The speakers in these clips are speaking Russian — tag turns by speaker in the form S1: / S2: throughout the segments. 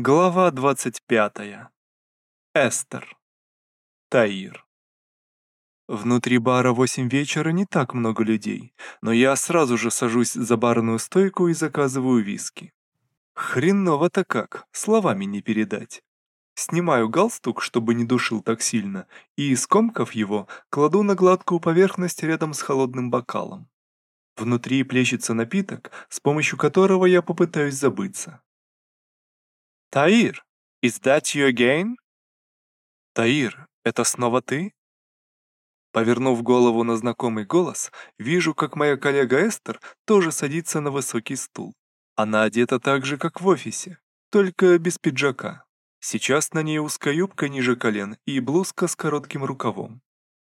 S1: Глава 25. Эстер. Таир. Внутри бара 8 вечера не так много людей, но я сразу же сажусь за барную стойку и заказываю виски. Хреново-то как, словами не передать. Снимаю галстук, чтобы не душил так сильно, и, скомкав его, кладу на гладкую поверхность рядом с холодным бокалом. Внутри плещется напиток, с помощью которого я попытаюсь забыться. «Таир, is that you again?» «Таир, это снова ты?» Повернув голову на знакомый голос, вижу, как моя коллега Эстер тоже садится на высокий стул. Она одета так же, как в офисе, только без пиджака. Сейчас на ней узкая юбка ниже колен и блузка с коротким рукавом.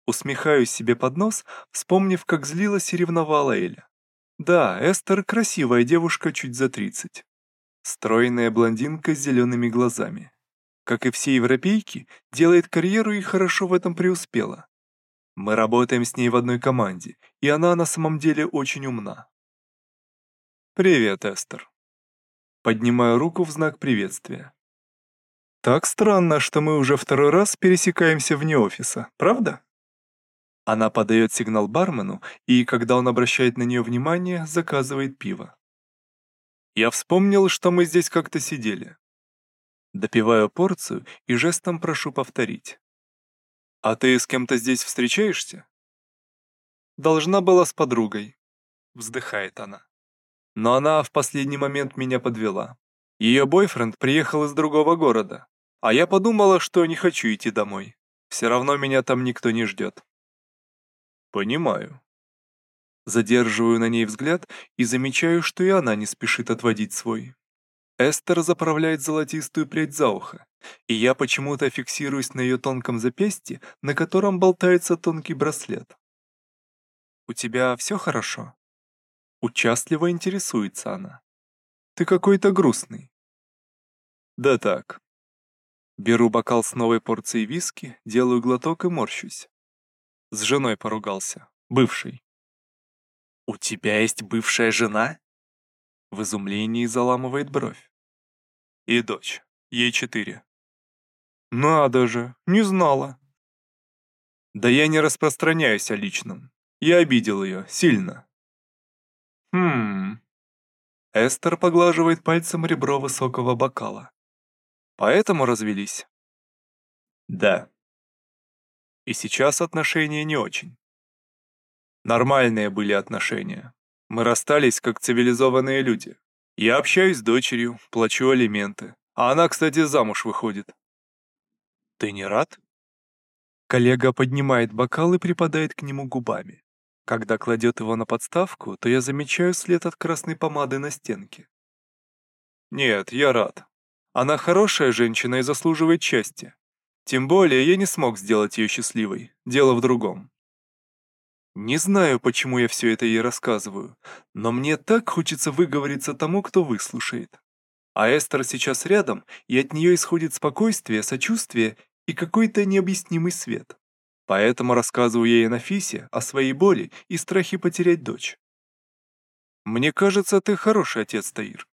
S1: Усмехаюсь себе под нос, вспомнив, как злилась и ревновала Эля. Да, Эстер красивая девушка чуть за тридцать. Стройная блондинка с зелеными глазами. Как и все европейки, делает карьеру и хорошо в этом преуспела. Мы работаем с ней в одной команде, и она на самом деле очень умна. «Привет, Эстер». Поднимаю руку в знак приветствия. «Так странно, что мы уже второй раз пересекаемся вне офиса, правда?» Она подает сигнал бармену, и, когда он обращает на нее внимание, заказывает пиво. Я вспомнил, что мы здесь как-то сидели. Допиваю порцию и жестом прошу повторить. «А ты с кем-то здесь встречаешься?» «Должна была с подругой», — вздыхает она. Но она в последний момент меня подвела. Ее бойфренд приехал из другого города, а я подумала, что не хочу идти домой. Все равно меня там никто не ждет. «Понимаю», Задерживаю на ней взгляд и замечаю, что и она не спешит отводить свой. Эстер заправляет золотистую прядь за ухо, и я почему-то фиксируюсь на ее тонком запястье, на котором болтается тонкий браслет. «У тебя все хорошо?» Участливо интересуется она. «Ты какой-то грустный». «Да так». Беру бокал с новой порцией виски, делаю глоток и морщусь. С женой поругался, бывший. «У тебя есть бывшая жена?» В изумлении заламывает бровь. «И дочь. Ей четыре». «Надо же, не знала». «Да я не распространяюсь о личном. Я обидел ее, сильно». «Хм...» Эстер поглаживает пальцем ребро высокого бокала. «Поэтому развелись?» «Да». «И сейчас отношения не очень». Нормальные были отношения. Мы расстались как цивилизованные люди. Я общаюсь с дочерью, плачу алименты. А она, кстати, замуж выходит. Ты не рад? Коллега поднимает бокал и припадает к нему губами. Когда кладет его на подставку, то я замечаю след от красной помады на стенке. Нет, я рад. Она хорошая женщина и заслуживает счастья. Тем более я не смог сделать ее счастливой. Дело в другом. Не знаю, почему я все это ей рассказываю, но мне так хочется выговориться тому, кто выслушает. А Эстер сейчас рядом, и от нее исходит спокойствие, сочувствие и какой-то необъяснимый свет. Поэтому рассказываю ей Нафисе о своей боли и страхе потерять дочь. «Мне кажется, ты хороший отец, Таир».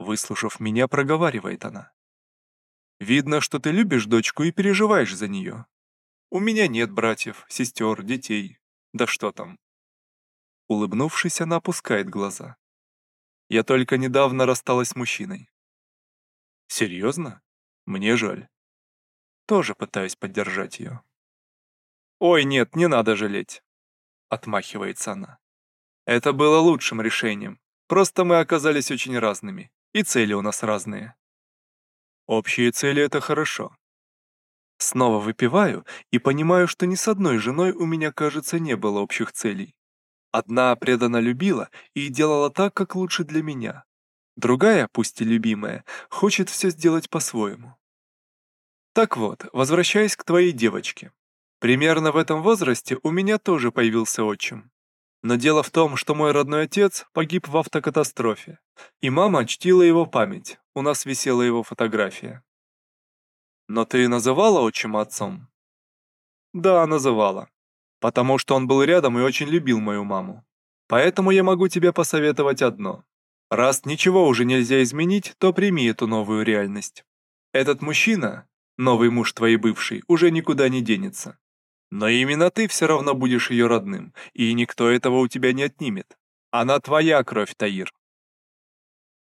S1: Выслушав меня, проговаривает она. «Видно, что ты любишь дочку и переживаешь за нее. У меня нет братьев, сестер, детей. Да что там. Улыбнувшись, она опускает глаза. Я только недавно рассталась с мужчиной. Серьезно? Мне жаль. Тоже пытаюсь поддержать ее. «Ой, нет, не надо жалеть», — отмахивается она. «Это было лучшим решением. Просто мы оказались очень разными, и цели у нас разные». «Общие цели — это хорошо. Снова выпиваю и понимаю, что ни с одной женой у меня, кажется, не было общих целей. Одна преданно любила и делала так, как лучше для меня. Другая, пусть и любимая, хочет все сделать по-своему. Так вот, возвращаясь к твоей девочке. Примерно в этом возрасте у меня тоже появился отчим. Но дело в том, что мой родной отец погиб в автокатастрофе, и мама чтила его память, у нас висела его фотография. Но ты называла отчима отцом? Да, называла. Потому что он был рядом и очень любил мою маму. Поэтому я могу тебе посоветовать одно. Раз ничего уже нельзя изменить, то прими эту новую реальность. Этот мужчина, новый муж твоей бывшей, уже никуда не денется. Но именно ты все равно будешь ее родным, и никто этого у тебя не отнимет. Она твоя кровь, Таир.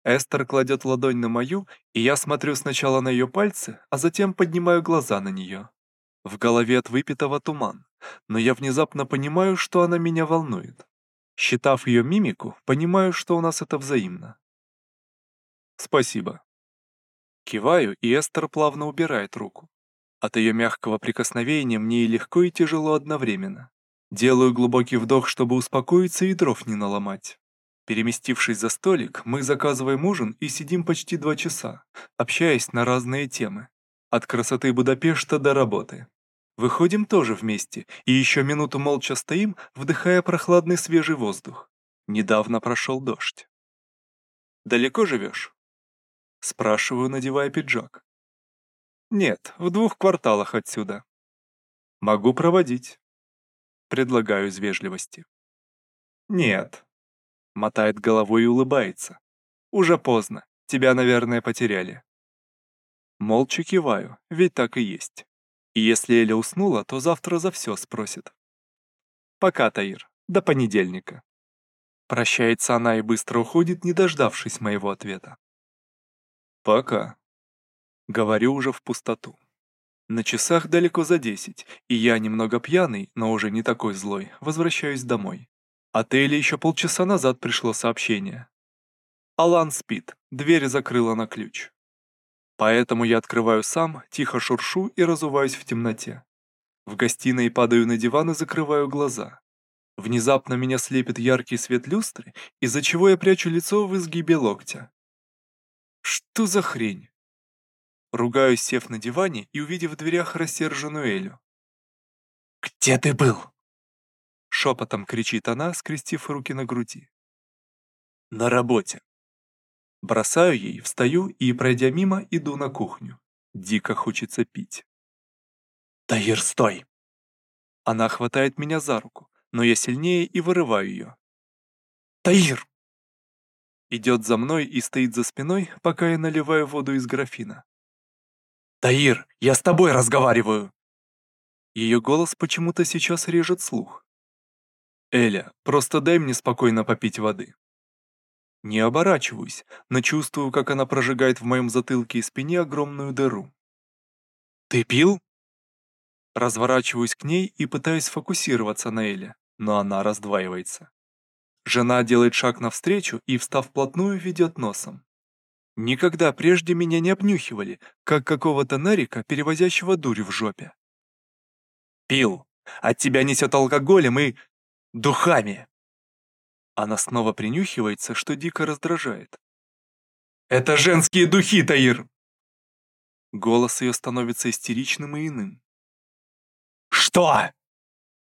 S1: Эстер кладет ладонь на мою, и я смотрю сначала на ее пальцы, а затем поднимаю глаза на нее. В голове от выпитого туман, но я внезапно понимаю, что она меня волнует. Считав ее мимику, понимаю, что у нас это взаимно. Спасибо. Киваю, и Эстер плавно убирает руку. От ее мягкого прикосновения мне и легко, и тяжело одновременно. Делаю глубокий вдох, чтобы успокоиться и дров не наломать. Переместившись за столик, мы заказываем ужин и сидим почти два часа, общаясь на разные темы. От красоты Будапешта до работы. Выходим тоже вместе, и еще минуту молча стоим, вдыхая прохладный свежий воздух. Недавно прошел дождь. «Далеко живешь?» Спрашиваю, надевая пиджак. «Нет, в двух кварталах отсюда». «Могу проводить». Предлагаю из вежливости. «Нет». Мотает головой и улыбается. «Уже поздно. Тебя, наверное, потеряли». Молча киваю, ведь так и есть. И если Эля уснула, то завтра за все спросит. Пока, Таир, до понедельника. Прощается она и быстро уходит, не дождавшись моего ответа. Пока. Говорю уже в пустоту. На часах далеко за десять, и я немного пьяный, но уже не такой злой, возвращаюсь домой. От Эли еще полчаса назад пришло сообщение. Алан спит, дверь закрыла на ключ. Поэтому я открываю сам, тихо шуршу и разуваюсь в темноте. В гостиной падаю на диван и закрываю глаза. Внезапно меня слепит яркий свет люстры, из-за чего я прячу лицо в изгибе локтя. Что за хрень? Ругаюсь, сев на диване и увидев в дверях рассерженную Элю. «Где ты был?» Шепотом кричит она, скрестив руки на груди. «На работе», Бросаю ей, встаю и, пройдя мимо, иду на кухню. Дико хочется пить. «Таир, стой!» Она хватает меня за руку, но я сильнее и вырываю ее. «Таир!» Идет за мной и стоит за спиной, пока я наливаю воду из графина. «Таир, я с тобой разговариваю!» Ее голос почему-то сейчас режет слух. «Эля, просто дай мне спокойно попить воды». Не оборачиваюсь, но чувствую, как она прожигает в моем затылке и спине огромную дыру. «Ты пил?» Разворачиваюсь к ней и пытаюсь фокусироваться на Эле, но она раздваивается. Жена делает шаг навстречу и, встав вплотную, ведет носом. Никогда прежде меня не обнюхивали, как какого-то нарика, перевозящего дурь в жопе. «Пил! От тебя несет алкоголем и... духами!» Она снова принюхивается, что дико раздражает. «Это женские духи, Таир!» Голос ее становится истеричным и иным. «Что?»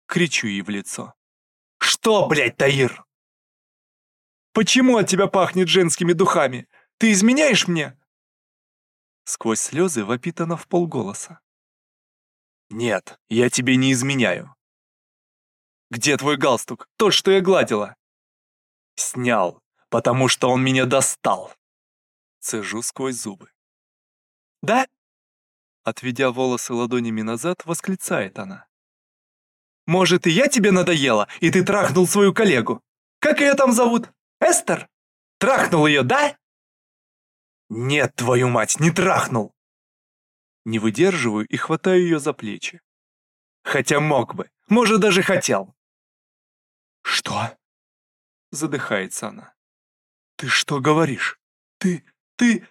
S1: Кричу ей в лицо. «Что, блядь, Таир?» «Почему от тебя пахнет женскими духами? Ты изменяешь мне?» Сквозь слезы вопит она в полголоса. «Нет, я тебе не изменяю». «Где твой галстук? Тот, что я гладила?» Снял, потому что он меня достал. Цежу сквозь зубы. Да? Отведя волосы ладонями назад, восклицает она. Может, и я тебе надоела, и ты трахнул свою коллегу? Как ее там зовут? Эстер? Трахнул ее, да? Нет, твою мать, не трахнул. Не выдерживаю и хватаю ее за плечи. Хотя мог бы, может, даже хотел. Что? Задыхается она. «Ты что говоришь? Ты... ты...»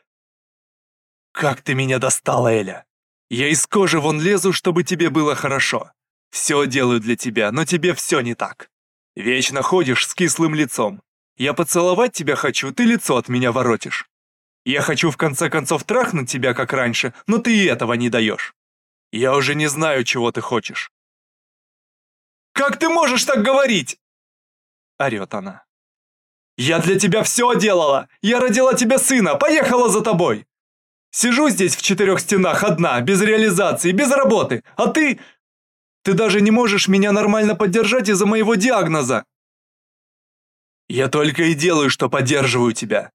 S1: «Как ты меня достала, Эля! Я из кожи вон лезу, чтобы тебе было хорошо. Все делаю для тебя, но тебе все не так. Вечно ходишь с кислым лицом. Я поцеловать тебя хочу, ты лицо от меня воротишь. Я хочу в конце концов трахнуть тебя, как раньше, но ты и этого не даешь. Я уже не знаю, чего ты хочешь». «Как ты можешь так говорить?» Орет она. «Я для тебя все делала! Я родила тебе сына, поехала за тобой! Сижу здесь в четырех стенах одна, без реализации, без работы, а ты... Ты даже не можешь меня нормально поддержать из-за моего диагноза!» Я только и делаю, что поддерживаю тебя.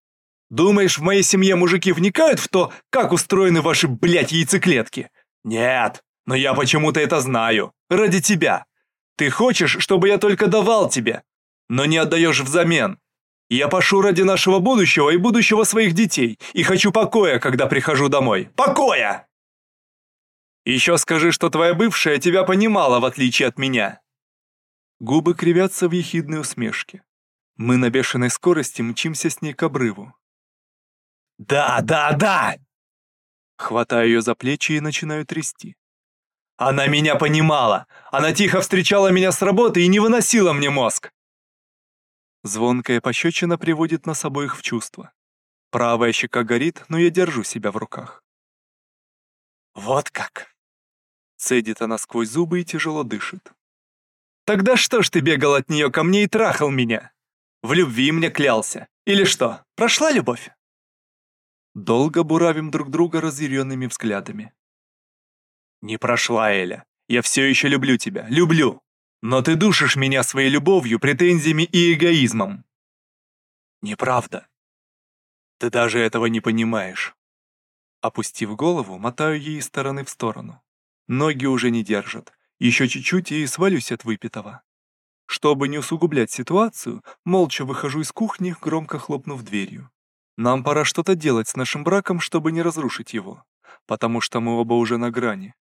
S1: Думаешь, в моей семье мужики вникают в то, как устроены ваши, блядь, яйцеклетки? Нет, но я почему-то это знаю. Ради тебя. Ты хочешь, чтобы я только давал тебе, но не отдаешь взамен. Я пошу ради нашего будущего и будущего своих детей, и хочу покоя, когда прихожу домой. Покоя! Еще скажи, что твоя бывшая тебя понимала, в отличие от меня. Губы кривятся в ехидной усмешке. Мы на бешеной скорости мчимся с ней к обрыву. «Да, да, да!» Хватаю ее за плечи и начинаю трясти. «Она меня понимала! Она тихо встречала меня с работы и не выносила мне мозг!» Звонкая пощечина приводит нас обоих в чувство. Правая щека горит, но я держу себя в руках. «Вот как!» Цедит она сквозь зубы и тяжело дышит. «Тогда что ж ты бегал от нее ко мне и трахал меня? В любви мне клялся. Или что, прошла любовь?» Долго буравим друг друга разъяренными взглядами. «Не прошла, Эля. Я все еще люблю тебя. Люблю. Но ты душишь меня своей любовью, претензиями и эгоизмом». «Неправда. Ты даже этого не понимаешь». Опустив голову, мотаю ей из стороны в сторону. Ноги уже не держат. Еще чуть-чуть и свалюсь от выпитого. Чтобы не усугублять ситуацию, молча выхожу из кухни, громко хлопнув дверью. Нам пора что-то делать с нашим браком, чтобы не разрушить его, потому что мы оба уже на грани.